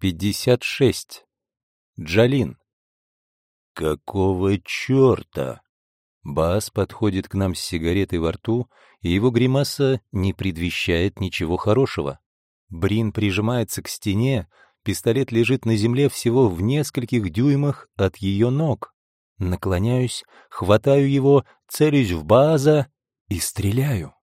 56. Джалин. «Какого черта?» Бас подходит к нам с сигаретой во рту, и его гримаса не предвещает ничего хорошего. Брин прижимается к стене, пистолет лежит на земле всего в нескольких дюймах от ее ног. Наклоняюсь, хватаю его, целюсь в Бааза и стреляю.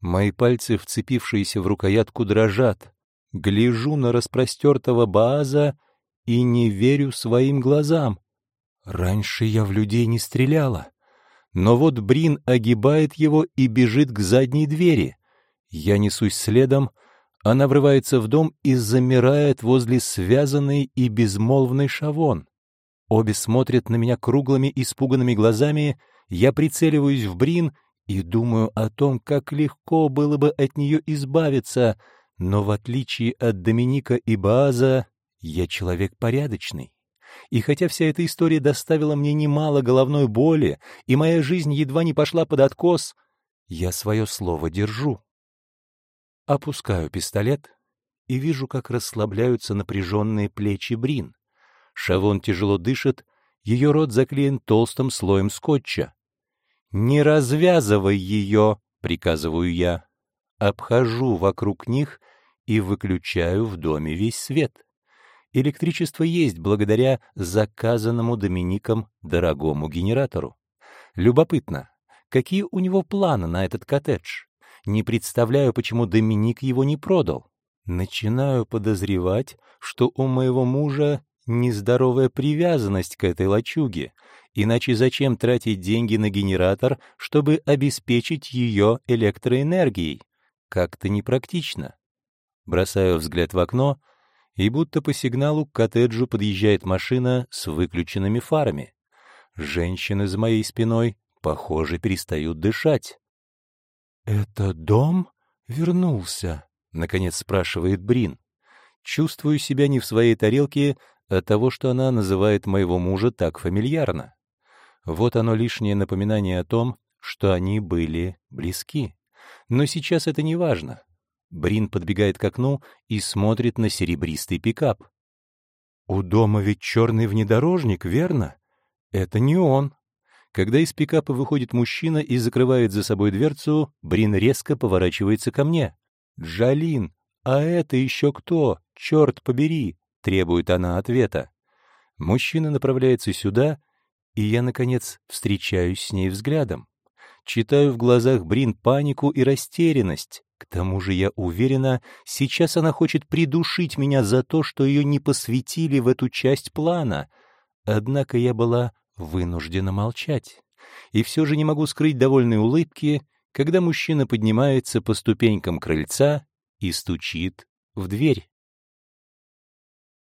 Мои пальцы, вцепившиеся в рукоятку, дрожат. Гляжу на распростертого Бааза и не верю своим глазам. Раньше я в людей не стреляла. Но вот Брин огибает его и бежит к задней двери. Я несусь следом, она врывается в дом и замирает возле связанной и безмолвной Шавон. Обе смотрят на меня круглыми испуганными глазами, я прицеливаюсь в Брин и думаю о том, как легко было бы от нее избавиться, но в отличие от Доминика и Бааза, я человек порядочный. И хотя вся эта история доставила мне немало головной боли, и моя жизнь едва не пошла под откос, я свое слово держу. Опускаю пистолет и вижу, как расслабляются напряженные плечи Брин. Шавон тяжело дышит, ее рот заклеен толстым слоем скотча. «Не развязывай ее!» — приказываю я. Обхожу вокруг них и выключаю в доме весь свет. Электричество есть благодаря заказанному Домиником дорогому генератору. Любопытно, какие у него планы на этот коттедж? Не представляю, почему Доминик его не продал. Начинаю подозревать, что у моего мужа нездоровая привязанность к этой лачуге, иначе зачем тратить деньги на генератор, чтобы обеспечить ее электроэнергией? Как-то непрактично. Бросаю взгляд в окно, и будто по сигналу к коттеджу подъезжает машина с выключенными фарами. Женщины за моей спиной, похоже, перестают дышать. «Это дом вернулся?» — наконец спрашивает Брин. Чувствую себя не в своей тарелке от того, что она называет моего мужа так фамильярно. Вот оно лишнее напоминание о том, что они были близки. Но сейчас это не важно. Брин подбегает к окну и смотрит на серебристый пикап. «У дома ведь черный внедорожник, верно? Это не он». Когда из пикапа выходит мужчина и закрывает за собой дверцу, Брин резко поворачивается ко мне. «Джалин, а это еще кто? Черт побери!» — требует она ответа. Мужчина направляется сюда, и я, наконец, встречаюсь с ней взглядом. Читаю в глазах Брин панику и растерянность. К тому же я уверена, сейчас она хочет придушить меня за то, что ее не посвятили в эту часть плана. Однако я была вынуждена молчать. И все же не могу скрыть довольной улыбки, когда мужчина поднимается по ступенькам крыльца и стучит в дверь.